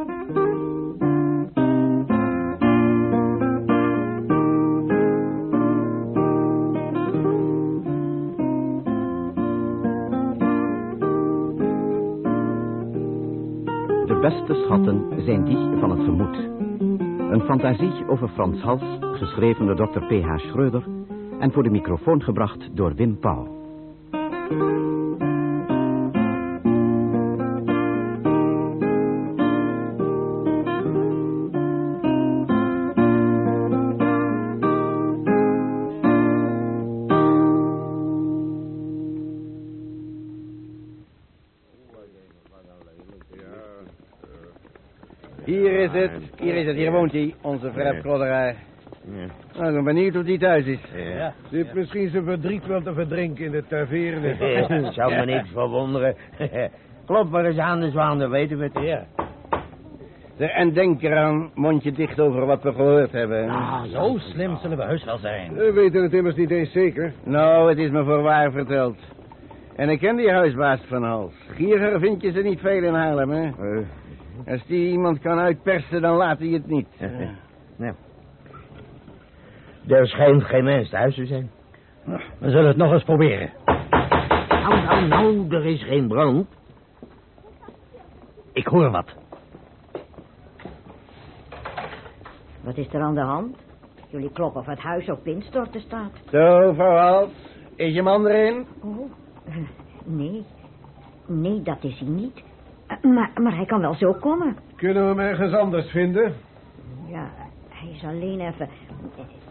De beste schatten zijn die van het gemoed. Een fantasie over Frans Hals, geschreven door Dr. P.H. Schreuder... en voor de microfoon gebracht door Wim Pauw. Hier woont hij, onze verfklodderij. Nou, ik ben benieuwd of die thuis is. Ja. Zit misschien zijn verdriet wel te verdrinken in de taverne. Zou me niks verwonderen. Klop maar eens aan de zwaan, dan weten we het. Ja. En denk eraan, mondje dicht over wat we gehoord hebben. Ah, zo slim zullen we heus wel zijn. We weten het immers niet eens zeker. Nou, het is me voorwaar verteld. En ik ken die huisbaas van Hals. Gieriger vind je ze niet veel in Haarlem, hè? Als die iemand kan uitpersen, dan laat hij het niet. Nou. Er schijnt geen mens thuis te zijn. We zullen het nog eens proberen. Nou, nou, nou, er is geen brand. Ik hoor wat. Wat is er aan de hand? Jullie kloppen of het huis op instorten staat. Zo, vrouw Hals. Is je man erin? Oh, nee. Nee, dat is hij niet. Eh, Maar, maar hij kan wel zo komen. Kunnen we hem ergens anders vinden? Ja, hij is alleen even...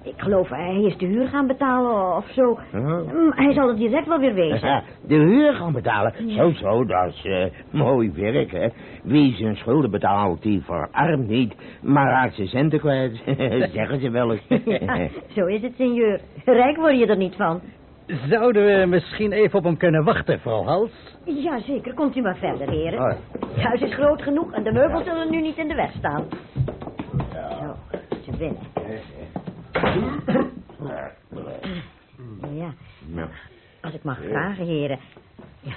Ik geloof, hij is de huur gaan betalen of zo. Mm, Hij zal het direct wel weer wezen. De huur gaan betalen. Zo, zo, dat is eh, mooi werk, hè. Wie zijn schulden betaalt, die verarmt niet, maar raakt zijn centen kwijt. Zeggen ze wel eens. Ja, zo is het, senjeur. Rijk word je er niet van. Zouden we misschien even op hem kunnen wachten, vrouw Hals? Jazeker, komt u maar verder, heren. Oh. Het huis is groot genoeg en de meubels zullen nu niet in de weg staan. Zo, ze binnen. Ja, als ik mag vragen, heren. Ja,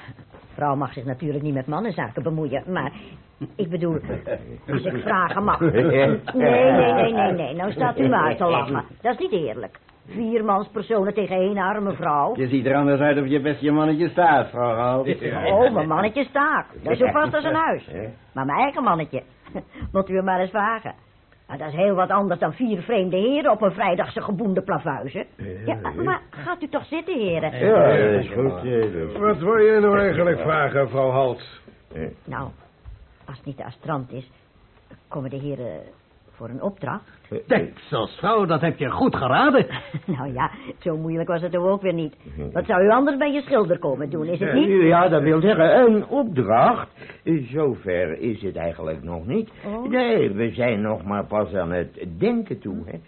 vrouw mag zich natuurlijk niet met mannenzaken bemoeien, maar ik bedoel, als ik vragen mag. Nee, nee, nee, nee, nee, nou staat u uit te lachen. Dat is niet eerlijk. Viermanspersonen tegen één arme vrouw. Je ziet er anders uit of je best je mannetje staat, vrouw Hals. Oh, mijn mannetje staat. Dat is zo vast als een huis. Maar mijn eigen mannetje, moet u hem maar eens vragen. Nou, dat is heel wat anders dan vier vreemde heren op een vrijdagse geboende plavuizen. Ja, maar gaat u toch zitten, heren? Ja, dat is goed. Wat wil je nou eigenlijk vragen, vrouw Hals? Nou, als het niet de astrant is, komen de heren voor een opdracht. Deksels, vrouw, dat heb je goed geraden. nou ja, zo moeilijk was het ook weer niet. Wat zou u anders bij je schilder komen doen, is het niet? Ja, dat wil zeggen, een opdracht. Zover is het eigenlijk nog niet. Oh. Nee, we zijn nog maar pas aan het denken toe, hè.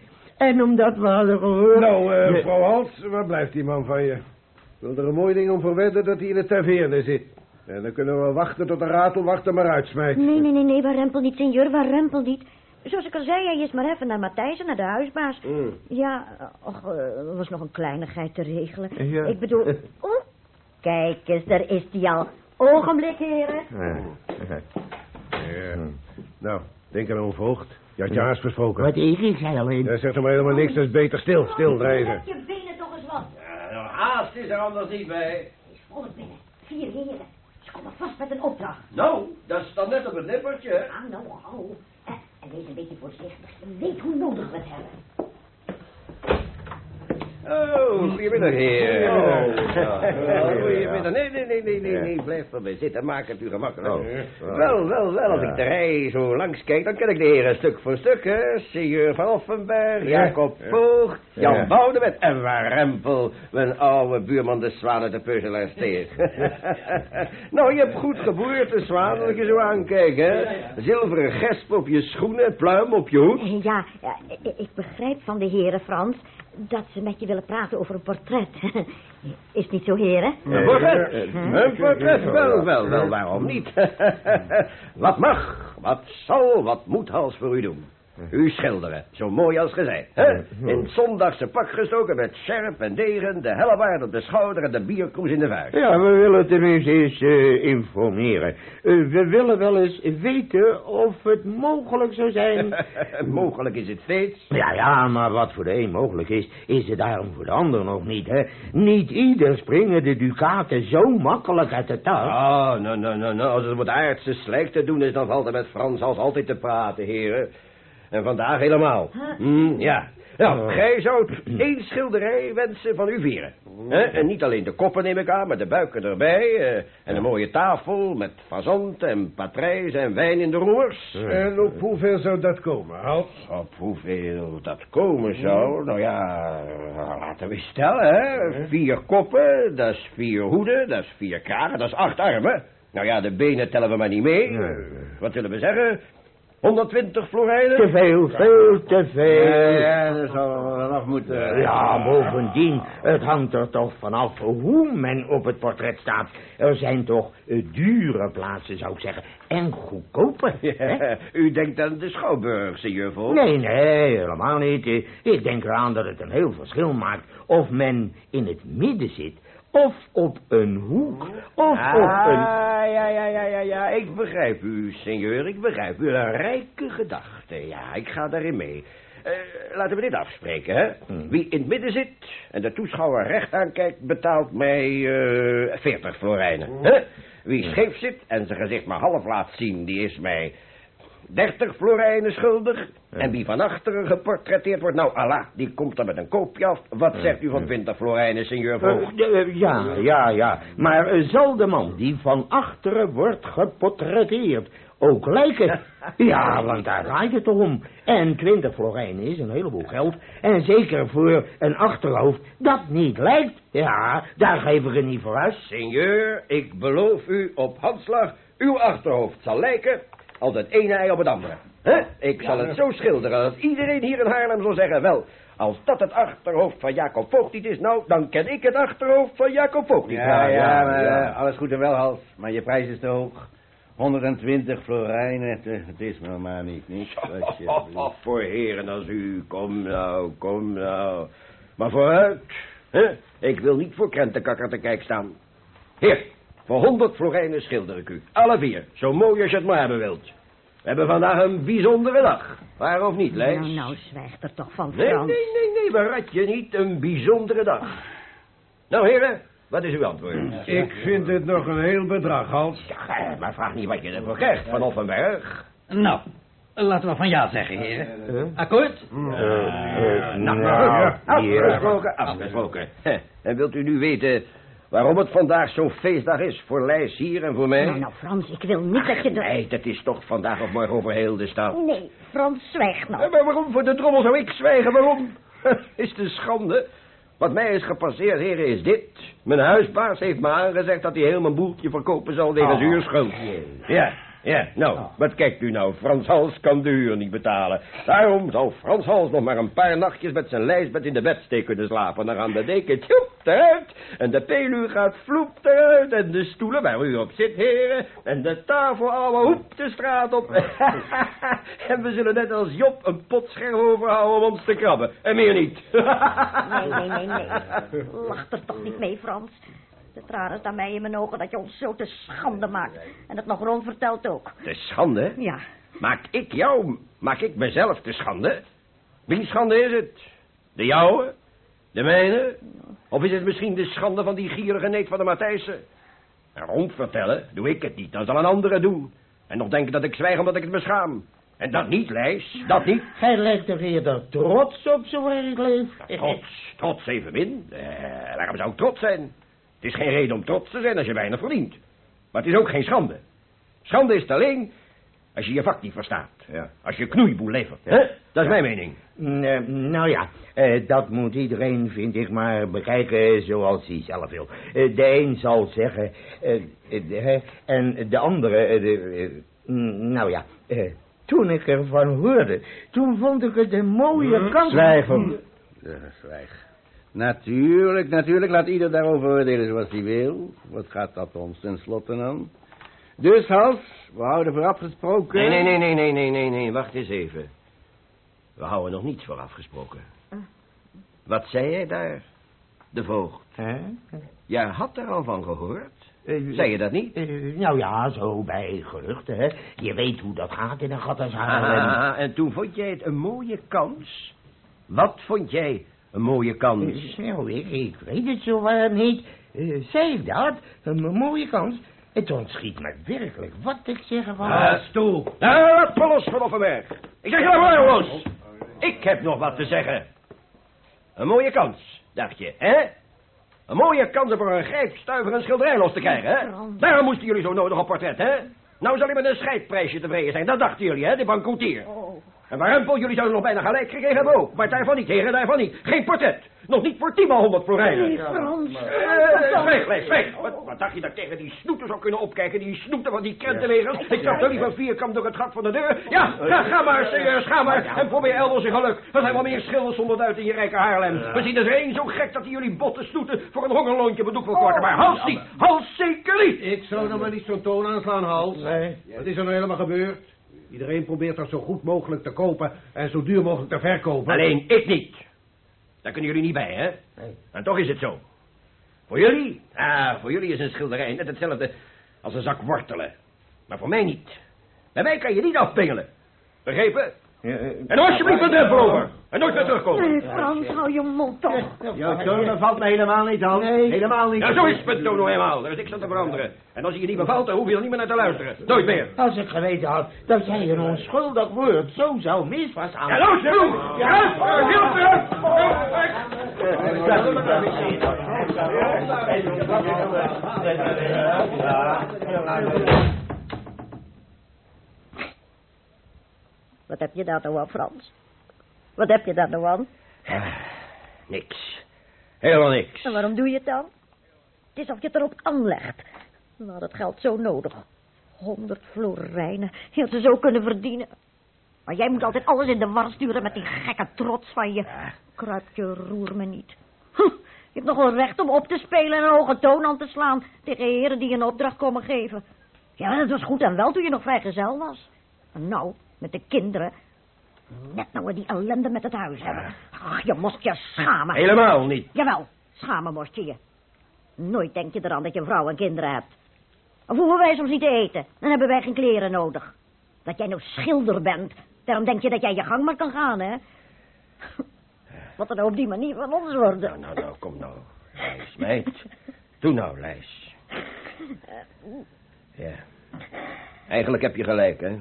En omdat we hadden gehoord... Nou, eh, de- mevrouw Hals, waar blijft die man van je? Wil er een mooi ding om verwedden dat hij in de taverne zit. En dan kunnen we wachten tot de ratelwachter maar uitsmijt. Nee, nee, nee, nee, waar rempel niet, senjeur, waar rempel niet. Zoals ik al zei, hij is maar even naar Matthijs en naar de huisbaas. Mm. Ja, och, eh, er was nog een kleinigheid te regelen. Ja. Ik bedoel, oh, kijk eens, daar is hij al. Ogenblik, heren. Ja. Ja. Nou, denk aan een voogd. Je had je haast besproken. Wat ik, ik zei alleen... Jij zegt er maar helemaal niks, dat is beter stil, stil drijven. Zet je benen toch eens wat. haast is er anders niet bij. Is vol binnen. Vier heren. Ze komen vast met een opdracht. Nou, dat staat net op het nippertje. Ah, nou, hou. En wees een beetje voorzichtig. Weet hoe nodig we het hebben. Oh, goedemiddag, heer. Oh. Ja, goedemiddag. Nee, nee, nee, nee, nee, nee, blijf erbij zitten. Maak het u gemakkelijk. Oh. Wel, wel, wel, als ik de rij zo langs kijk, dan ken ik de heren stuk voor stuk, hè. Sieur van Offenberg, Jacob Voogd, Jan Ja. Boudewet en Waar Rempel, mijn oude buurman de Zwanen de Peuzelaar steeg. nou, je hebt goed geboerd, de Zwaan, als ik je zo aankijk, hè. Zilveren gesp op je schoenen, pluim op je hoed. Ja, ja, ik- ik begrijp van de heren, Frans, dat ze met je willen praten over een portret. Is het niet zo, heren? Een portret? Een portret? Wel, wel, wel, waarom niet? wat mag, wat zal, wat moet Hals voor u doen? U schilderen, zo mooi als gezegd. hè? In het zondagse pak gestoken met scherp en degen, de hellebaard op de schouder en de bierkroes in de vuist. Ja, we willen tenminste eens eh, informeren. Eh, we willen wel eens weten of het mogelijk zou zijn... Mogelijk is het steeds. Ja, ja, maar wat voor de een mogelijk is, is het daarom voor de ander nog niet, hè? Niet ieder springen de ducaten zo makkelijk uit de tas. Oh, nou, nou, nou, nou, als het wat aardse slecht te doen is, dan valt er met Frans als altijd te praten, heren. En vandaag helemaal. Hm, ja. Nou, gij zoudt één schilderij wensen van uw vieren. Hè? En niet alleen de koppen neem ik aan, maar de buiken erbij. eh, en een mooie tafel met fazant en patrijs en wijn in de roers. En op hoeveel zou dat komen, Hals? Op hoeveel dat komen zou? Nou ja, laten we stellen, hè. Vier koppen, dat is vier hoeden, dat is vier kragen, dat is acht armen. Nou ja, de benen tellen we maar niet mee. Wat zullen we zeggen? 120 florijnen? Te veel, veel te veel. Ja, dat zou wel nog moeten. Ja, bovendien, het hangt er toch vanaf hoe men op het portret staat. Er zijn toch eh, dure plaatsen, zou ik zeggen, en goedkope. hè? Ja, u denkt aan de Schouwburgse juffel? Nee, nee, helemaal niet. Ik denk eraan dat het een heel verschil maakt of men in het midden zit, of op een hoek, of Ah, op een... ja, ja, ja, ja, ja, ik begrijp u, senor, ik begrijp u. Een rijke gedachte, ja, ik ga daarin mee. Eh, laten we dit afspreken, hè. Wie in het midden zit en de toeschouwer recht aankijkt, betaalt mij eh 40 florijnen. hè? Wie scheef zit en zijn gezicht maar half laat zien, die is mij 30 florijnen schuldig. En wie van achteren geportretteerd wordt, nou, Allah, die komt dan met een koopje af. Wat zegt u van 20 florijnen, senor Voogd? Eh, eh, ja, ja, ja. Maar eh, zal de man die van achteren wordt geportretteerd ook lijken? Ja, want daar draait het om. En twintig florijnen is een heleboel geld. En zeker voor een achterhoofd dat niet lijkt. Ja, daar geef ik het niet voor uit. Seigneur, ik beloof u op handslag, uw achterhoofd zal lijken als het ene ei op het andere. Hè? Ik zal het zo schilderen dat iedereen hier in Haarlem zal zeggen, wel, als dat het achterhoofd van Jacob Voogd niet is, nou, dan ken ik het achterhoofd van Jacob Voogd niet. Ja, ja, maar eh, alles goed en wel, Hals. Maar je prijs is te hoog. 120 florijnen, het, eh, het is me maar niet, niet? Oh, oh, voor heren als u, kom nou, kom nou. Maar vooruit, hè? Ik wil niet voor krentenkakker te kijk staan. Heer, voor 100 florijnen schilder ik u. Alle vier, zo mooi als je het maar hebben wilt. We hebben vandaag een bijzondere dag. Waar of niet, Lees? Nou, nou, zwijg er toch van, Nee, Frans. nee, nee, nee, berat je niet. Een bijzondere dag. Nou, heren, wat is uw antwoord? Ik vind het nog een heel bedrag, Hals. Ja, eh, maar vraag niet wat je ervoor krijgt van Offenberg. Nou, laten we van ja zeggen, heren. Akkoord? Eh, Nou, nou, afgesproken, afgesproken. En wilt u nu weten waarom het vandaag zo'n feestdag is voor Lijs hier en voor mij? Nou, nou, Frans, ik wil niet dat je... de- Nee, dat is toch vandaag of morgen over heel de stad. Nee, Frans, zwijg nou. Maar waarom voor de drommel zou ik zwijgen? Waarom? Is een schande? Wat mij is gepasseerd, heren, is dit. Mijn huisbaas heeft me aangezegd dat hij heel mijn boeltje verkopen zal tegen zuurschuld. Ja, ja, nou, wat kijkt u nou? Frans Hals kan de huur niet betalen. Daarom zal Frans Hals nog maar een paar nachtjes met zijn lijstbed in de bedsteek kunnen slapen. Dan gaan de deken tjoep eruit en de peluw gaat vloep eruit en de stoelen waar u op zit, heren, en de tafel allemaal hoep de straat op. en we zullen net als Job een pot scherf overhouden om ons te krabben. En meer niet. Nee, nee, nee, nee. Lach er toch niet mee, Frans. De tranen staan mij in mijn ogen dat je ons zo te schande maakt. En het nog rond vertelt ook. De schande? Ja, Maak ik jou, maak ik mezelf te schande? Wie schande is het? De jouwe? De mijne? Of is het misschien de schande van die gierige neet van de Matthijssen? En rond vertellen, doe ik het niet, dan zal een andere doen. En nog denken dat ik zwijg omdat ik het me schaam. En dat niet, Lijs, dat niet. Hij lijkt er eerder trots op zijn werkleven. Trots, trots evenmin. Eh, waarom zou ik trots zijn? Het is geen reden om trots te zijn als je weinig verdient. Maar het is ook geen schande. Schande is het alleen als je je vak niet verstaat. Ja. Als je knoeiboel levert. Hè? Dat is mijn mening. Mm, eh, nou ja, eh, dat moet iedereen, vind ik, maar bekijken zoals hij zelf wil. Eh, de een zal zeggen, de- hè, en de andere, de, mm, nou ja, toen ik ervan hoorde, toen vond ik het een mooie kans. Zwijgen. Ja, zwijg. Natuurlijk, natuurlijk. Laat ieder daarover oordelen zoals hij wil. Wat gaat dat ons tenslotte aan? Dus, Hals, we houden voor afgesproken... Nee, nee, nee, nee, nee, nee, nee, nee. Wacht eens even. We houden nog niets voor afgesproken. Wat zei jij daar? De voogd. Hè? Jij had er al van gehoord. Eh, Zei je dat niet? eh, nou ja, zo bij geruchten, hè. Je weet hoe dat gaat in een gat als Haarlem. Ah, en toen vond jij het een mooie kans? Wat vond jij een mooie kans? Zo, ik, ik weet het zo waar niet. Eh, zei ik dat? Een mooie kans. Het ontschiet me werkelijk wat ik zeggen van... Ah, stoel. Nou, me los van Offenberg. Ik zeg je maar los. Ik heb nog wat te zeggen. Een mooie kans, dacht je, hè? Een mooie kans om voor een grijpstuiver een schilderij los te krijgen, hè? Daarom moesten jullie zo nodig op portret, hè? Nou zal hij met een scheidprijsje tevreden zijn. Dat dachten jullie, hè, de bankroetier. En Warempel, jullie zouden nog bijna gelijk gekregen hebben ook. Maar daarvan niet, heren, daarvan niet. Geen portret. Nog niet voor 10 honderd florijnen. Frans. Eh, Zwijg, Lees, zwijg. Wat, dacht je dat ik tegen die snoeten zou kunnen opkijken? Die snoeten van die krentenlegers. Ik zag er liever vierkant door het gat van de deur. Ja, ga, ga maar, serieus, ga maar. En probeer elders je geluk. Er zijn wel meer schilders zonder duit in je rijke Haarlem. Misschien is er één zo gek dat hij jullie botte snoeten voor een hongerloontje bedoeld wil korten. Maar hals niet, hals zeker niet. Ik zou nog maar niet zo'n toon aanslaan, Hals. Nee. Wat is er nou helemaal gebeurd? Iedereen probeert dat zo goed mogelijk te kopen en zo duur mogelijk te verkopen. Alleen ik niet. Daar kunnen jullie niet bij, hè? Nee. En toch is het zo. Voor jullie? Ah, voor jullie is een schilderij net hetzelfde als een zak wortelen. Maar voor mij niet. Bij mij kan je niet afpingelen. Begrepen? En alsjeblieft een drempel over. En nooit meer terugkomen. Nee, Frans, hou je mond toch. Jouw toon bevalt me helemaal niet, Hans. Nee. Helemaal niet. Ja, zo is het met Tono helemaal. Daar is niks aan te veranderen. En als hij je niet bevalt, dan hoef je er niet meer naar te luisteren. Nooit meer. Als ik geweten had dat jij een onschuldig woord zo zou misverstaan... Ja, los, Jeroen! Ja, heel terug! Wat heb je daar nou aan, Frans? Wat heb je daar nou aan? Niks. Helemaal niks. En waarom doe je het dan? Het is of je het erop aanlegt. We hadden het geld zo nodig. Honderd florijnen. Je had ze zo kunnen verdienen. Maar jij moet altijd alles in de war sturen met die gekke trots van je. Kruipje, roer me niet. Huh, je hebt nog wel recht om op te spelen en een hoge toon aan te slaan... tegen heren die je een opdracht komen geven. Ja, dat was goed en wel toen je nog vrijgezel was. En nou, met de kinderen... Net nou we die ellende met het huis hebben. Ach, je moest je schamen. Helemaal niet. Jawel, schamen moest je je. Nooit denk je eraan dat je vrouw en kinderen hebt. Of hoeven wij soms niet te eten, dan hebben wij geen kleren nodig. Dat jij nou schilder bent, daarom denk je dat jij je gang maar kan gaan, hè? Wat er nou op die manier van ons worden. Nou, nou, nou, kom nou. Lijs, meid. Doe nou, Lijs. Ja. Eigenlijk heb je gelijk, hè.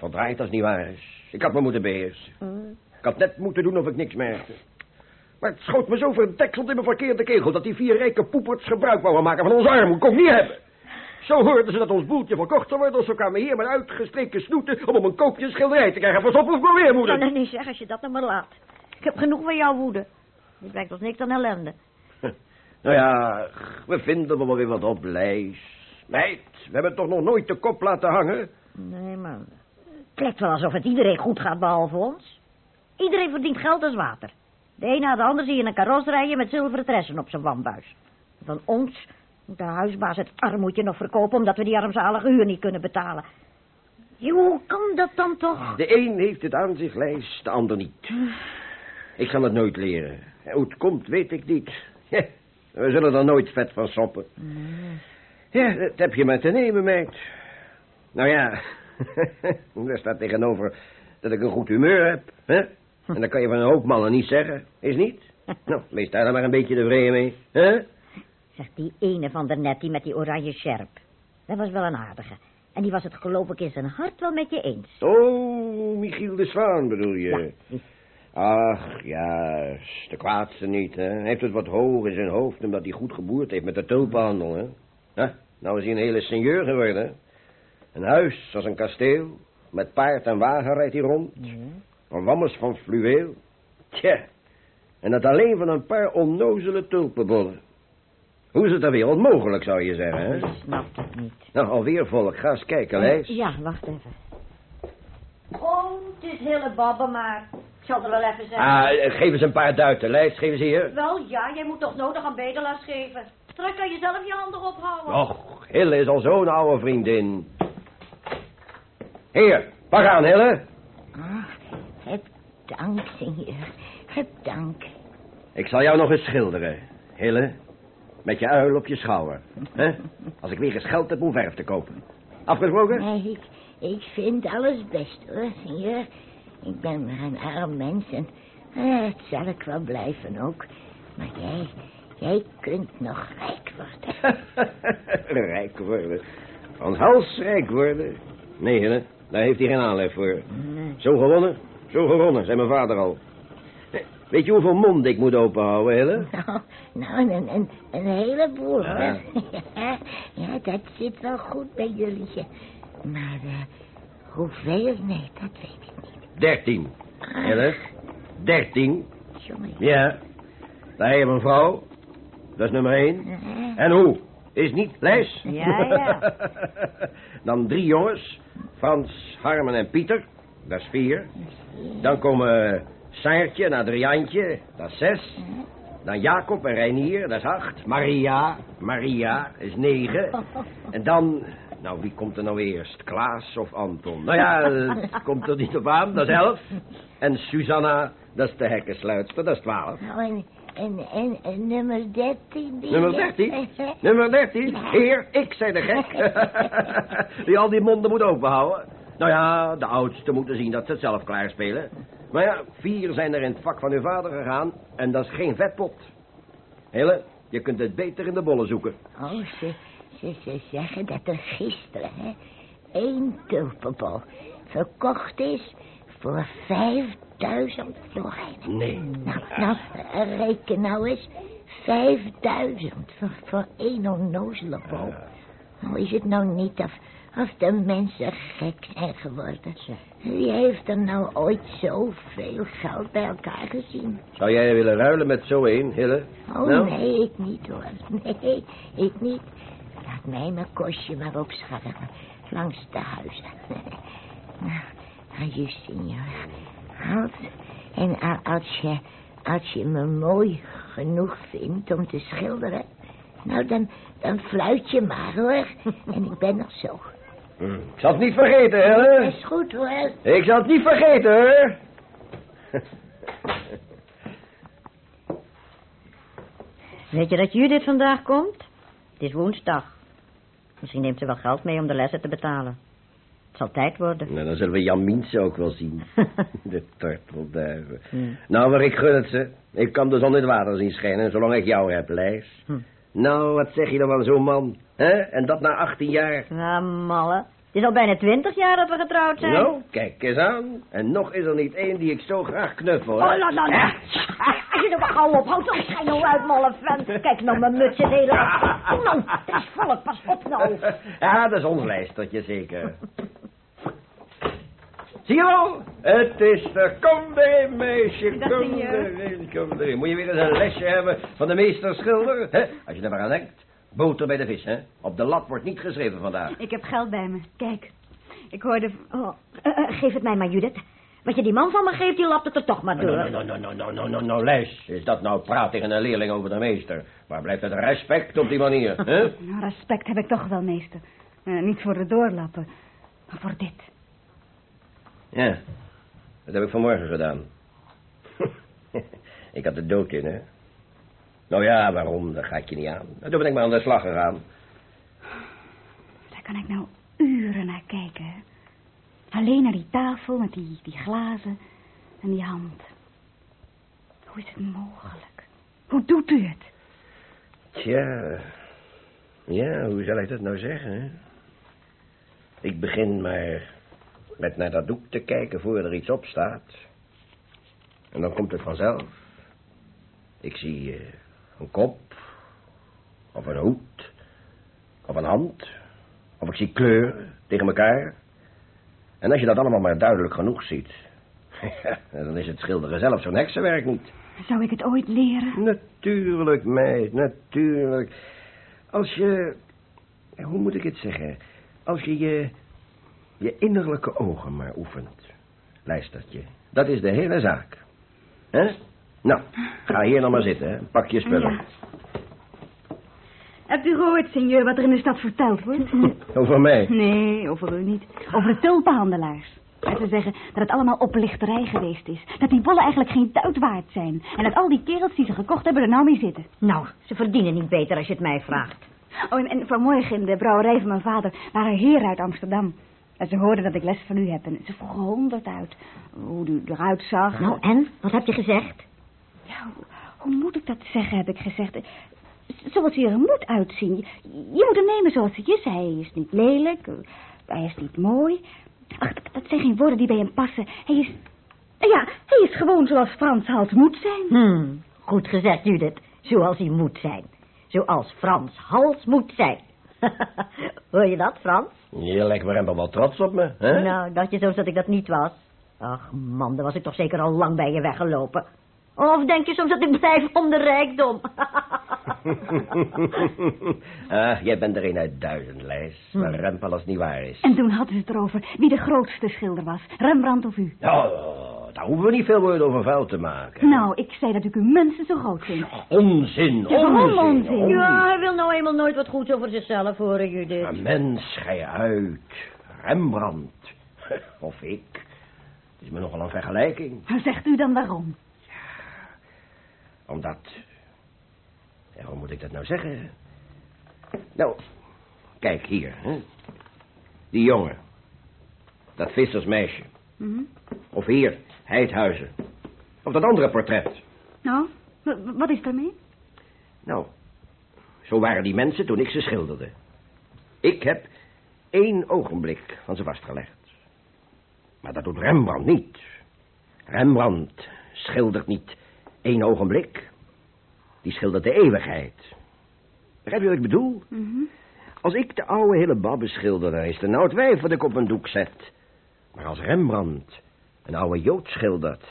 Verdraaid als niet waar is. Ik had me moeten beheersen. Ik had net moeten doen of ik niks merkte. Maar het schoot me zo verdekseld in mijn verkeerde kegel... dat die vier rijke poeperts gebruik wouden maken van armoede. Kon ik niet hebben. Zo hoorden ze dat ons boeltje verkocht zou worden... zo kwamen hier met uitgestreken snoeten... om op een koopje schilderij te krijgen. Pas op of ik weer Ik moeder. kan het niet zeggen als je dat nou maar laat. Ik heb genoeg van jouw woede. Dit blijkt ons niks dan ellende. Nou ja, we vinden wel weer wat op, Lijs. Meid, we hebben toch nog nooit de kop laten hangen? Nee, man. Het lijkt wel alsof het iedereen goed gaat behalve ons. Iedereen verdient geld als water. De een na de ander zie je een karos rijden met zilveren tressen op zijn wambuis. Van ons moet de huisbaas het armoedje nog verkopen... omdat we die armzalige huur niet kunnen betalen. Jo, hoe kan dat dan toch? De een heeft het aan zich, Lijs, de ander niet. Ik zal het nooit leren. En Hoe het komt, weet ik niet. We zullen er nooit vet van soppen. Ja, dat heb je maar te nemen, meid. Nou ja, daar staat tegenover dat ik een goed humeur heb. Hè? En dat kan je van een hoop mannen niet zeggen, is niet? Nou, wees daar dan maar een beetje tevreden mee. Hè? Zeg, die ene van daarnet, die met die oranje sjerp. Dat was wel een aardige. En die was het geloof ik in zijn hart wel met je eens. Oh, Michiel de Zwaan bedoel je? Ja, Ach, ja, de kwaadste niet, hè. Hij heeft het wat hoog in zijn hoofd, omdat hij goed geboerd heeft met de tulpenhandel, hè. Nou is hij een hele seigneur geworden, hè. Een huis als een kasteel, met paard en wagen rijdt hij rond. Een wammes van fluweel. Tja, en dat alleen van een paar onnozele tulpenbollen. Hoe is het dan weer onmogelijk, zou je zeggen, hè? Ik snap het niet. Nou, alweer volk, ga eens kijken, Lijs. Ja, wacht even. Oh, het is hele babben maar. Ik zal er wel even zeggen. Ah, eh, geef eens een paar duiten, Lijs, geef eens hier. Wel ja, jij moet toch nodig aan bedelaars geven. Straks kan je zelf je handen ophouden. Och, Hille is al zo'n oude vriendin. Hier, pak aan, Hille. Het Gedank, senor. Gedank. Ik zal jou nog eens schilderen, Hille. Met je uil op je schouder. hè? Als ik weer eens geld heb om verf te kopen. Afgesproken? Nee, ik, ik vind alles best, hoor, senor. Ik ben maar een arm mens en eh, het zal ik wel blijven ook. Maar jij, jij kunt nog rijk worden. rijk worden. Van hals rijk worden. Nee, Hille. Daar heeft hij geen aanleg voor. Nee. Zo gewonnen, zo gewonnen, zei mijn vader al. Eh, Weet je hoeveel mond ik moet openhouden, Hille? Nou, nou een, een, een heleboel. Ja. hè. Ja, dat zit wel goed bij jullie. Maar eh, hoeveel? Nee, dat weet ik niet. Dertien. Hille? Dertien. Jongen. Ja. Daar heb je mijn vrouw. Dat is nummer één. En hoe? Is niet les? Ja, ja. Dan drie jongens. Frans, Harmen en Pieter. Dat is vier. Dan komen Saartje en Adriaantje. Dat is zes. Dan Jacob en Reinier. Dat is acht. Maria. Maria is negen. En dan... Nou, wie komt er nou eerst? Klaas of Anton? Nou ja, het komt er niet op aan. Dat is elf. En Susanna, dat is de hekkensluitster. Dat is twaalf. Nou, en, en, en, en nummer 13. die- Nummer 13? Nummer 13? Heer, ik zei de gek. die al die monden moet openhouden. Nou ja, de oudste moeten zien dat ze het zelf klaarspelen. Maar ja, vier zijn er in het vak van uw vader gegaan. En dat is geen vetpot. Hille, je kunt het beter in de bollen zoeken. Oh, ze, ze, ze zeggen dat er gisteren, hè, één tulpenbol verkocht is voor 5000 florijnen. Nee. Nou, nou, reken nou eens. 5000 voor, voor één onnozele bol. Nou, is het nou niet of, of de mensen gek zijn geworden? Wie heeft er nou ooit zoveel geld bij elkaar gezien? Zou jij willen ruilen met zo een, Hille? Oh, Nou? nee, ik niet hoor. Nee, ik niet. Laat mij mijn kostje maar opscharren langs de huizen. Justinio. Als, en als je, als je me mooi genoeg vindt om te schilderen... Nou, dan, dan fluit je maar, hoor. En ik ben nog zo. Hm, Ik zal het niet vergeten, Dat Hille. is goed, hoor. Ik zal het niet vergeten, hoor. Weet je dat Judith vandaag komt? Het is woensdag. Misschien neemt ze wel geld mee om de lessen te betalen. Zal tijd worden. Nou, dan zullen we Jan Miense ook wel zien. De tortelduiven. Nou, maar ik gun het ze. Ik kan de zon in het water zien schijnen, zolang ik jou heb, Lijs. Hm. Nou, wat zeg je dan van zo'n man? hè? En dat na 18 jaar. Ah, malle. Het is al bijna twintig jaar dat we getrouwd zijn. Nou, kijk eens aan. En nog is er niet één die ik zo graag knuffel. Oh, nou, nou, nou. Als je er maar gauw ophoudt, dan schijn nou uit, malle vent. Kijk nou, mijn muts en hele... Nou, het is volk, pas op nou. Ja, dat is ons lijstertje zeker. Zie je wel? Het is er. Kom erin, meisje. Kom erin, kom erin. Moet je weer eens een lesje hebben van de meester schilder? Hè? Als je er maar aan denkt. Boter bij de vis, hè? Op de lat wordt niet geschreven vandaag. Ik heb geld bij me. Kijk. Ik hoorde... Oh, eh, eh, geef het mij maar, Judith. Wat je die man van me geeft, die lapt het er toch maar door. Nou, nou, nou, nou, nou, nou, nou, nou, les. Is dat nou praat tegen een leerling over de meester? Waar blijft het respect op die manier, hè? Nou, respect heb ik toch wel, meester. Eh, niet voor het doorlappen, maar voor dit. Ja, dat heb ik vanmorgen gedaan. ik had de dood in, hè? Nou ja, waarom? Dat ga ik je niet aan. Toen ben ik maar aan de slag gegaan. Daar kan ik nou uren naar kijken. hè. Alleen naar die tafel met die, die glazen en die hand. Hoe is het mogelijk? Hoe doet u het? Tja, ja, hoe zal ik dat nou zeggen, hè? Ik begin maar met naar dat doek te kijken voor er iets op staat. En dan komt het vanzelf. Ik zie eh, een kop, of een hoed, of een hand, of ik zie kleuren tegen elkaar. En als je dat allemaal maar duidelijk genoeg ziet, dan is het schilderen zelf zo'n heksenwerk niet. Zou ik het ooit leren? Natuurlijk, meid, natuurlijk. Als je... Hoe moet ik het zeggen? Als je je, je innerlijke ogen maar oefent. Luistertje, dat is de hele zaak. hè? Nou, ga hier nog maar zitten, hè. Pak je spullen. Ja. Hebt u gehoord, senor, wat er in de stad verteld wordt? Over mij. Nee, over u niet. Over de tulpenhandelaars. En ze zeggen dat het allemaal oplichterij geweest is. Dat die bollen eigenlijk geen duit waard zijn. En dat al die kerels die ze gekocht hebben er nou mee zitten. Nou, ze verdienen niet beter als je het mij vraagt. Oh, en, en vanmorgen in de brouwerij van mijn vader waren heren uit Amsterdam. En ze hoorden dat ik les van u heb en ze vroegen honderd uit. Hoe u eruit zag. Nou, en? Wat heb je gezegd? Ja, hoe, hoe moet ik dat zeggen, heb ik gezegd. Zoals hij er moet uitzien. Je, je moet hem nemen zoals hij is. Hij is niet lelijk. Hij is niet mooi. Ach, dat, dat zijn geen woorden die bij hem passen. Hij is... Ja, hij is gewoon zoals Frans Hals moet zijn. Hmm, goed gezegd, Judith. Zoals hij moet zijn. Zoals Frans Hals moet zijn. Hoor je dat, Frans? Je lijkt me helemaal wel trots op me, hè? Nou, dacht je soms dat ik dat niet was? Ach, man, dan was ik toch zeker al lang bij je weggelopen. Of denk je soms dat ik blijf om de rijkdom? ah, jij bent er een uit duizend, Lijs. Maar Rempel als het niet waar is. En toen hadden ze het erover wie de grootste schilder was. Rembrandt of u. Nou, daar hoeven we niet veel woorden over vuil te maken. Nou, ik zei dat ik u mensen zo groot vind. Onzin, Ja, waarom onzin. onzin? ja, hij wil nou eenmaal nooit wat goeds over zichzelf horen, Judith. Maar mens, ga je uit. Rembrandt. Of ik. Het is me nogal een vergelijking. Maar Zegt u dan waarom? Omdat... Ja, hoe moet ik dat nou zeggen? Nou, kijk hier, hè. Die jongen. Dat vissersmeisje. Mhm. Of hier, Heidhuizen. Of dat andere portret. Nou, wat is daarmee? Nou, zo waren die mensen toen ik ze schilderde. Ik heb één ogenblik van ze vastgelegd. Maar dat doet Rembrandt niet. Rembrandt schildert niet één ogenblik. Die schildert de eeuwigheid. Begrijp je wat ik bedoel? Mhm. Als ik de oude hele babbe schilder, dan is er nou het wijf wat ik op een doek zet. Maar als Rembrandt een oude Jood schildert,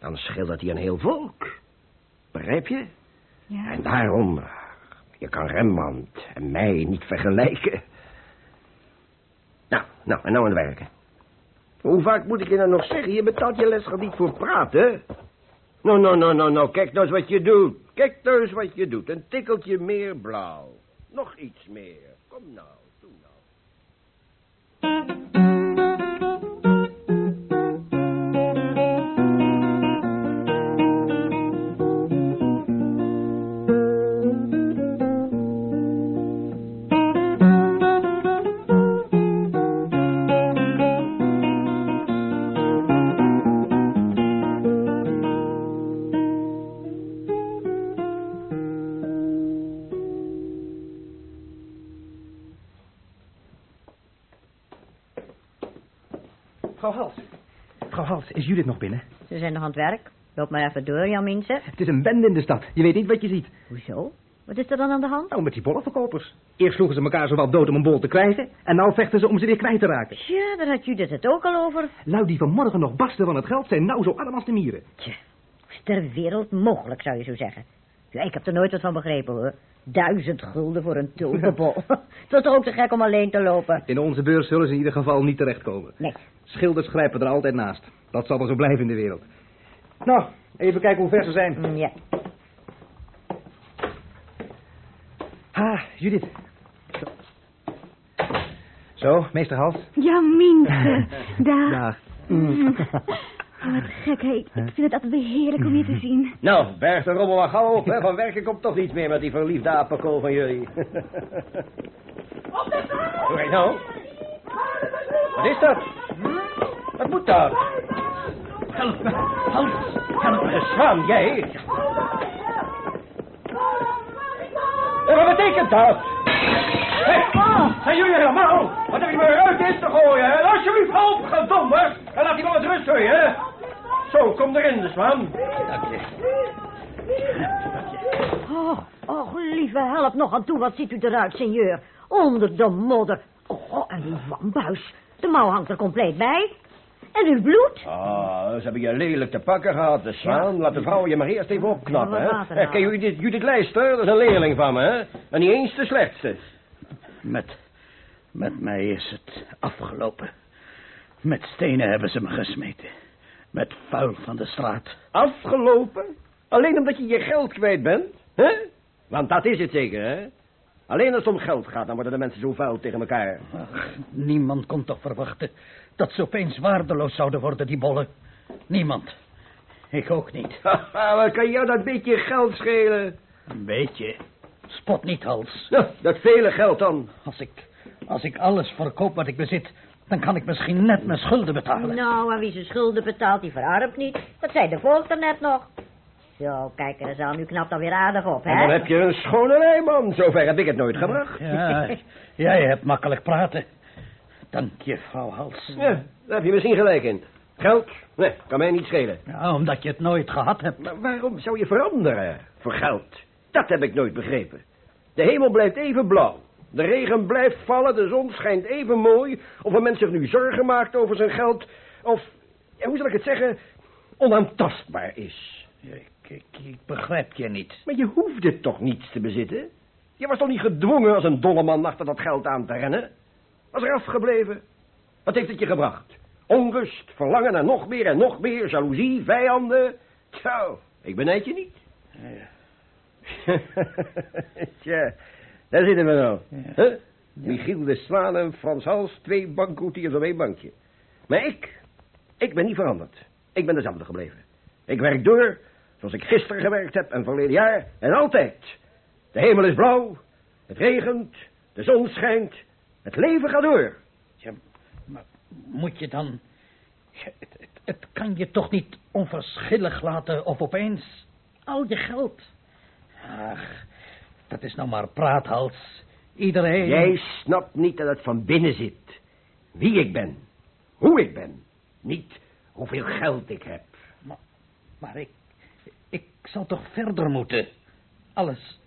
dan schildert hij een heel volk. Begrijp je? Ja. En daarom, je kan Rembrandt en mij niet vergelijken. Nou, nou, en nou aan het werken. Hoe vaak moet ik je nou nog zeggen? Je betaalt je lesgeld niet voor praten. Nou, nou, nou, nou, nou, kijk nou eens wat je doet. Kijk nou eens wat je doet. Een tikkeltje meer blauw. Nog iets meer. Kom nou, doe nou. Mevrouw Hals. Mevrouw Hals, is Judith nog binnen? Ze zijn nog aan het werk. Loop maar even door, Jan Minse. Het is een bende in de stad. Je weet niet wat je ziet. Hoezo? Wat is er dan aan de hand? Nou, met die bollenverkopers. Eerst sloegen ze elkaar zowel dood om een bol te krijgen... en nou vechten ze om ze weer kwijt te raken. Tja, daar had Judith het ook al over. Lui die vanmorgen nog barsten van het geld zijn nou zo arm als de mieren. Tja, is ter wereld mogelijk, zou je zo zeggen. Ja, ik heb er nooit wat van begrepen, hoor. Duizend gulden voor een tulpenbol. het was toch ook te gek om alleen te lopen? In onze beurs zullen ze in ieder geval niet terechtkomen. Nee. Schilders grijpen er altijd naast. Dat zal wel zo blijven in de wereld. Nou, even kijken hoe ver ze zijn. Mm, Ja. Ha, Judith. Zo, Zo meester Hals. Ja, Mientje. Daar. Dag. Mm. Oh, wat gek, hè. Ik, vind het altijd weer heerlijk om je te zien. Nou, berg de rommel maar gauw op, hè. Van werken komt toch niets meer met die verliefde apenkool van jullie. Hoe heet nou? Wat is dat? Wat moet dat? Help me, Hals. Help me. Zwaan, jij? En wat betekent dat? Hé, zijn jullie helemaal? Wat heb je me uit is te gooien, hè? Alsjeblieft, help, gedomme! En laat die man met rust, je, hè? Zo, kom erin, de zwaan. Oh, oh, lieve help nog aan toe. Wat ziet u eruit, senjeur? Onder de modder. Oh, en uw wambuis. De mouw hangt er compleet bij. En uw bloed? Ah, ze hebben je lelijk te pakken gehad, de zwaan. Laat de vrouw je maar eerst even opknappen, Ja, hè? water Eh, Ken je Judith, Judith Lijster? Dat is een leerling van me, hè? En niet eens de slechtste. Met, met mij is het afgelopen. Met stenen hebben ze me gesmeten. Met vuil van de straat. Afgelopen? Alleen omdat je je geld kwijt bent? hè? Want dat is het zeker, hè? Alleen als het om geld gaat, dan worden de mensen zo vuil tegen elkaar. Ach, niemand kon toch verwachten dat ze opeens waardeloos zouden worden, die bollen. Niemand. Ik ook niet. Wat kan jou dat beetje geld schelen? Een beetje. Spot niet, Hals. Nou, dat vele geld dan. Als ik, als ik alles verkoop wat ik bezit, dan kan ik misschien net mijn schulden betalen. Nou, en wie zijn schulden betaalt, die verarmt niet. Dat zei de volk net nog. Zo, kijk, er zal nu knapt alweer aardig op, hè? En dan heb je een schone lei, man. Zover heb ik het nooit gebracht. Ja, jij hebt makkelijk praten. Dank je, vrouw Hals. Ja, daar heb je misschien gelijk in. Geld? Nee, kan mij niet schelen. Ja, omdat je het nooit gehad hebt. Maar waarom zou je veranderen voor geld? Dat heb ik nooit begrepen. De hemel blijft even blauw. De regen blijft vallen, de zon schijnt even mooi. Of een mens zich nu zorgen maakt over zijn geld. Of, ja, hoe zal ik het zeggen, onaantastbaar is. Ik, ik, ik begrijp je niet. Maar je hoefde toch niets te bezitten? Je was toch niet gedwongen als een dolle man achter dat geld aan te rennen? Was er afgebleven? Wat heeft het je gebracht? Onrust, verlangen naar nog meer en nog meer, jaloezie, vijanden. Zo, ik benijd je niet. Ja. Tja, daar zitten we nou. Huh? Michiel de Zwaan en Frans Hals, twee bankroutiers op één bankje. Maar ik, ik ben niet veranderd. Ik ben dezelfde gebleven. Ik werk door, zoals ik gisteren gewerkt heb en verleden jaar en altijd. De hemel is blauw, het regent, de zon schijnt, het leven gaat door. Ja, maar moet je dan... Ja, Het, het, het kan je toch niet onverschillig laten of opeens al je geld. Ach, dat is nou maar praathals. Iedereen... Jij snapt niet dat het van binnen zit. Wie ik ben. Hoe ik ben. Niet hoeveel geld ik heb. Maar, maar ik... Ik zal toch verder moeten. Alles...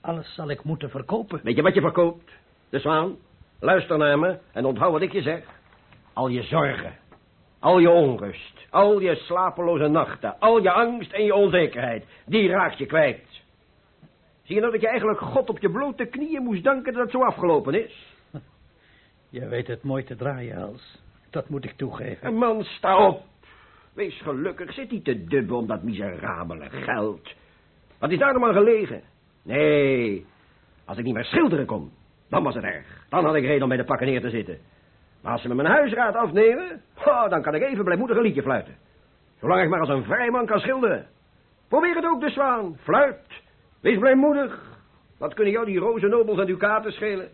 Alles zal ik moeten verkopen. Weet je wat je verkoopt? De zwaan. Luister naar me en onthoud wat ik je zeg. Al je zorgen. Al je onrust. Al je slapeloze nachten. Al je angst en je onzekerheid. Die raak je kwijt. Zie je nou dat je eigenlijk God op je blote knieën moest danken dat het zo afgelopen is? Je weet het mooi te draaien, Hals. Dat moet ik toegeven. En man, sta op. Wees gelukkig. Zit niet te dubben om dat miserabele geld. Wat is daar nog maar gelegen? Nee, als ik niet meer schilderen kon, dan was het erg. Dan had ik reden om bij de pakken neer te zitten. Maar als ze me mijn huisraad afnemen, oh, dan kan ik even blijmoedig een liedje fluiten. Zolang ik maar als een vrijman kan schilderen. Probeer het ook, de zwaan. Fluit. Wees blijmoedig. Wat kunnen jou die rozennobels en ducaten schelen?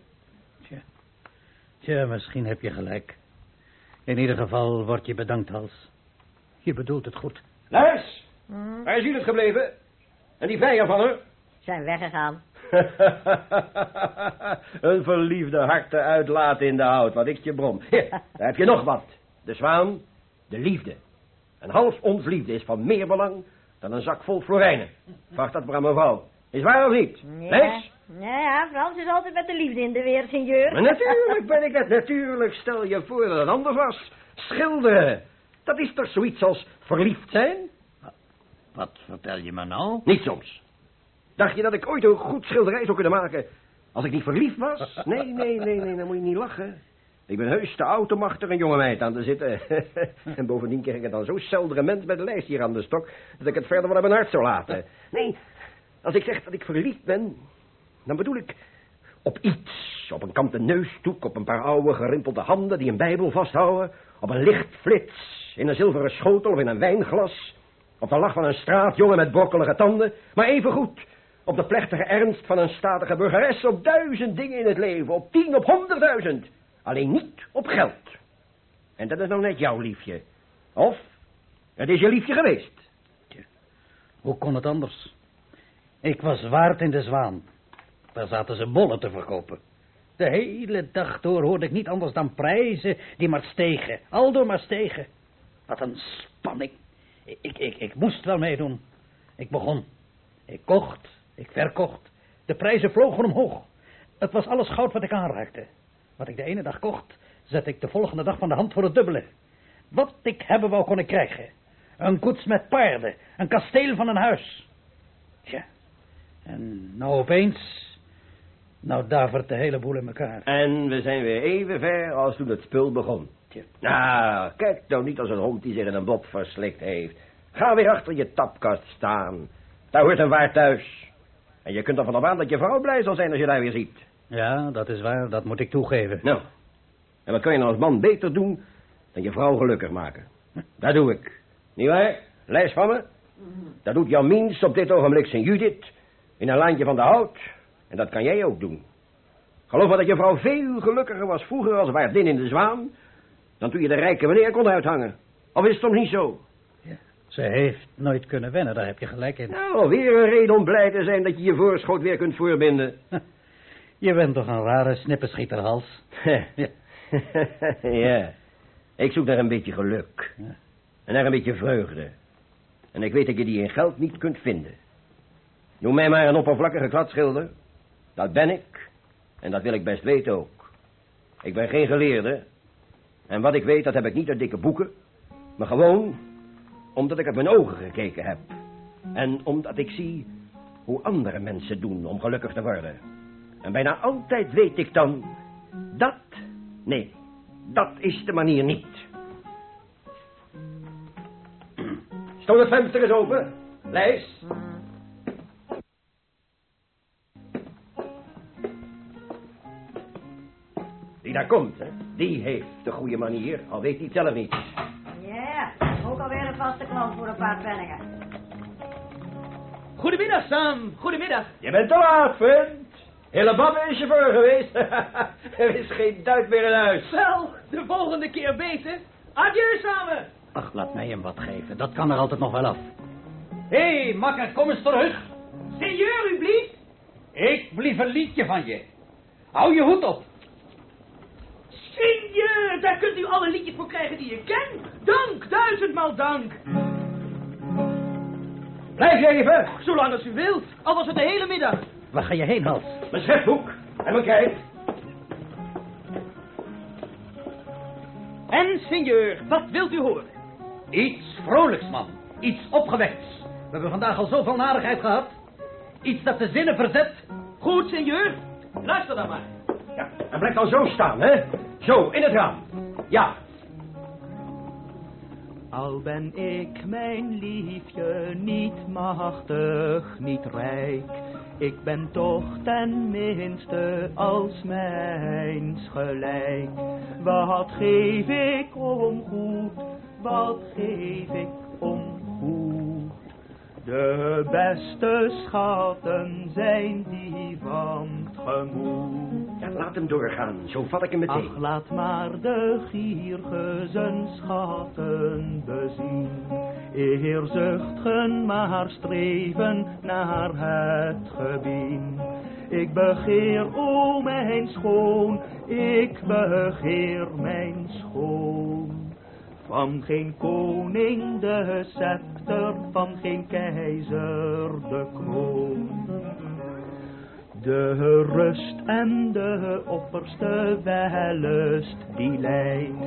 Tja, misschien heb je gelijk. In ieder geval word je bedankt, Hals. Je bedoelt het goed. Luis, Hm, waar is Judith gebleven? En die vijer van haar? zijn weggegaan. een verliefde harte uitlaten in de hout, wat ik je brom. Hier, daar heb je nog wat. De zwaan, de liefde. Een hals ons liefde is van meer belang dan een zak vol florijnen. Vraag dat maar aan mevrouw. Is waar of niet? Ja. Lees? Ja, ja, Frans is altijd met de liefde in de weer, senjeur. Maar natuurlijk ben ik het. Natuurlijk stel je voor dat het anders was. Schilderen. Dat is toch zoiets als verliefd zijn? Wat vertel je me nou? Niet soms. Dacht je dat ik ooit een goed schilderij zou kunnen maken als ik niet verliefd was? Nee, nee, nee, nee, dan moet je niet lachen. Ik ben heus te oud om achter een jonge meid aan te zitten. en bovendien kreeg ik het dan zo selderement met de lijst hier aan de stok... dat ik het verder wel aan mijn hart zou laten. Nee, als ik zeg dat ik verliefd ben... dan bedoel ik op iets. Op een kanten neusdoek, op een paar oude gerimpelde handen... die een bijbel vasthouden. Op een lichtflits, in een zilveren schotel of in een wijnglas... Op de lach van een straatjongen met brokkelige tanden. Maar evengoed op de plechtige ernst van een statige burgeres. Op duizend dingen in het leven. Op tien, op honderdduizend. Alleen niet op geld. En dat is nou net jouw liefje. Of, het is je liefje geweest. Hoe kon het anders? Ik was waard in de zwaan. Daar zaten ze bollen te verkopen. De hele dag door hoorde ik niet anders dan prijzen die maar stegen. Aldoor maar stegen. Wat een spanning. Ik, ik, ik, moest wel meedoen. Ik begon. Ik kocht. Ik verkocht. De prijzen vlogen omhoog. Het was alles goud wat ik aanraakte. Wat ik de ene dag kocht, zette ik de volgende dag van de hand voor het dubbele. Wat ik hebben wou, kon ik krijgen. Een koets met paarden. Een kasteel van een huis. Tja. En nou opeens... Nou davert de hele boel in elkaar. En we zijn weer even ver als toen het spul begon. Tja. Nou, kijk nou niet als een hond die zich in een bot verslikt heeft. Ga weer achter je tapkast staan. Daar hoort een waard thuis. En je kunt ervan op aan dat je vrouw blij zal zijn als je daar weer ziet. Ja, dat is waar, dat moet ik toegeven. Nou, en wat kan je nou als man beter doen dan je vrouw gelukkig maken? Dat doe ik. Niet waar? Lijst van me? Dat doet Jan Miens op dit ogenblik zijn Judith in een landje van de hout. En dat kan jij ook doen. Geloof me dat je vrouw veel gelukkiger was vroeger als waardin in de zwaan... dan toen je de rijke meneer kon uithangen. Of is het toch niet zo? Ze heeft nooit kunnen wennen, daar heb je gelijk in. Nou, weer een reden om blij te zijn dat je je voorschot weer kunt voorbinden. Je bent toch een rare snipperschieterhals. ja. ja. Ik zoek naar een beetje geluk. En naar een beetje vreugde. En ik weet dat je die in geld niet kunt vinden. Noem mij maar een oppervlakkige kladschilder. Dat ben ik. En dat wil ik best weten ook. Ik ben geen geleerde. En wat ik weet, dat heb ik niet uit dikke boeken. Maar gewoon omdat ik uit mijn ogen gekeken heb. En omdat ik zie hoe andere mensen doen om gelukkig te worden. En bijna altijd weet ik dan... Dat, nee, dat is de manier niet. Stoot het venster eens open. Lijs. Daar komt, hè, die heeft de goede manier, al weet hij het zelf niet. Ja, ook alweer een vaste klant voor een paar penningen. Goedemiddag, Sam. Goedemiddag. Je bent te laat, vriend. Hele babbe is chauffeur geweest. er is geen duit meer in huis. Wel, de volgende keer beter. Adieu samen. Ach, laat mij hem wat geven. Dat kan er altijd nog wel af. Hé, hey, makker, kom eens terug. Seigneur, u blieft. Ik blief een liedje van je. Hou je hoed op. Seigneur, daar kunt u alle liedjes voor krijgen die je kent. Dank, duizendmaal dank. Blijf even. Zolang als u wilt, al was het de hele middag. Waar ga je heen, Hals? Mijn schriftboek en mijn kijk. En, seigneur, wat wilt u horen? Iets vrolijks, man. Iets opgewekts. We hebben vandaag al zoveel narigheid gehad. Iets dat de zinnen verzet. Goed, seigneur. Luister dan maar. Ja, en blijf dan zo staan, hè. Zo, in het raam. Ja. Al ben ik mijn liefje niet machtig, niet rijk. Ik ben toch ten minste als mijns gelijk. Wat geef ik om goed, wat geef ik om goed? De beste schatten zijn die van het gemoed. Ja, laat hem doorgaan, zo vat ik hem meteen. Ach, laat maar de gierige zijn schatten bezien. Eerzuchtigen maar streven naar het gebien. Ik begeer, o mijn schoon, ik begeer mijn schoon. Van geen koning de scepter, van geen keizer de kroon. De rust en de opperste wellust die leidt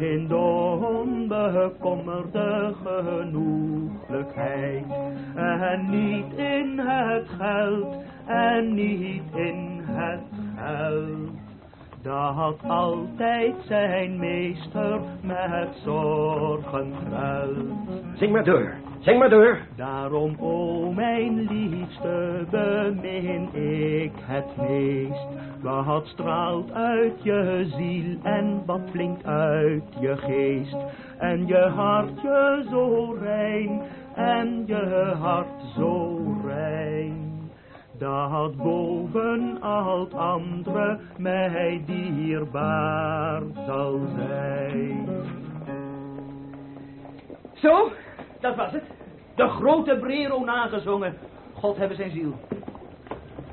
in de onbekommerde genoeglijkheid. En niet in het geld, en niet in het geld. Dat altijd zijn meester met zorgen kwelt. Zing maar door, zing maar door. Daarom, o mijn liefste, bemin ik het meest. Wat straalt uit je ziel en wat blinkt uit je geest. En je hartje zo rein, en je hart zo rein. Dat boven al het andere mij dierbaar zal zijn. Zo, dat was het. De grote Brero nagezongen. God hebben zijn ziel.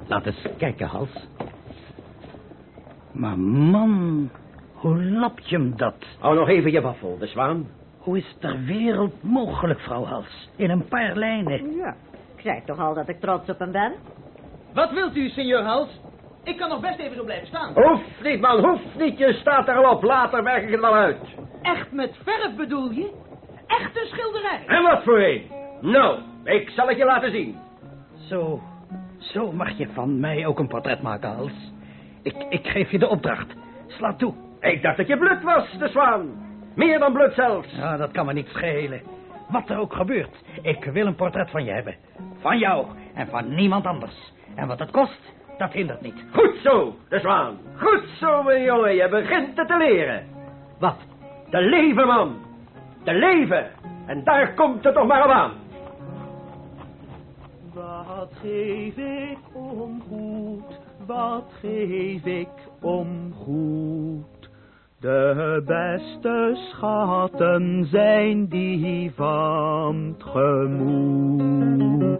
Laat eens kijken, Hals. Maar man, hoe lap je hem dat? Hou nog even je waffel, de zwaan. Hoe is het ter wereld mogelijk, vrouw Hals? In een paar lijnen. Ja, ik zei toch al dat ik trots op hem ben? Wat wilt u, seigneur Hals? Ik kan nog best even zo blijven staan. Hoeft niet, man, hoeft niet. Je staat er al op. Later werk ik het wel uit. Echt met verf bedoel je? Echt een schilderij? En wat voor een? Nou, ik zal het je laten zien. Zo, zo mag je van mij ook een portret maken, Hals. Ik, ik geef je de opdracht. Sla toe. Ik dacht dat je blut was, de zwaan. Meer dan blut zelfs. Ja, dat kan me niet schelen. Wat er ook gebeurt, ik wil een portret van je hebben. Van jou en van niemand anders. En wat het kost, dat hindert niet. Goed zo, de zwaan. Goed zo, mijn jongen. Je begint het te leren. Wat? Te leven, man. Te leven. En daar komt het toch maar op aan. Wat geef ik om goed, wat geef ik om goed? De beste schatten zijn die van het gemoed.